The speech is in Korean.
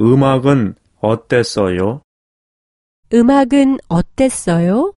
음악은 어땠어요? 음악은 어땠어요?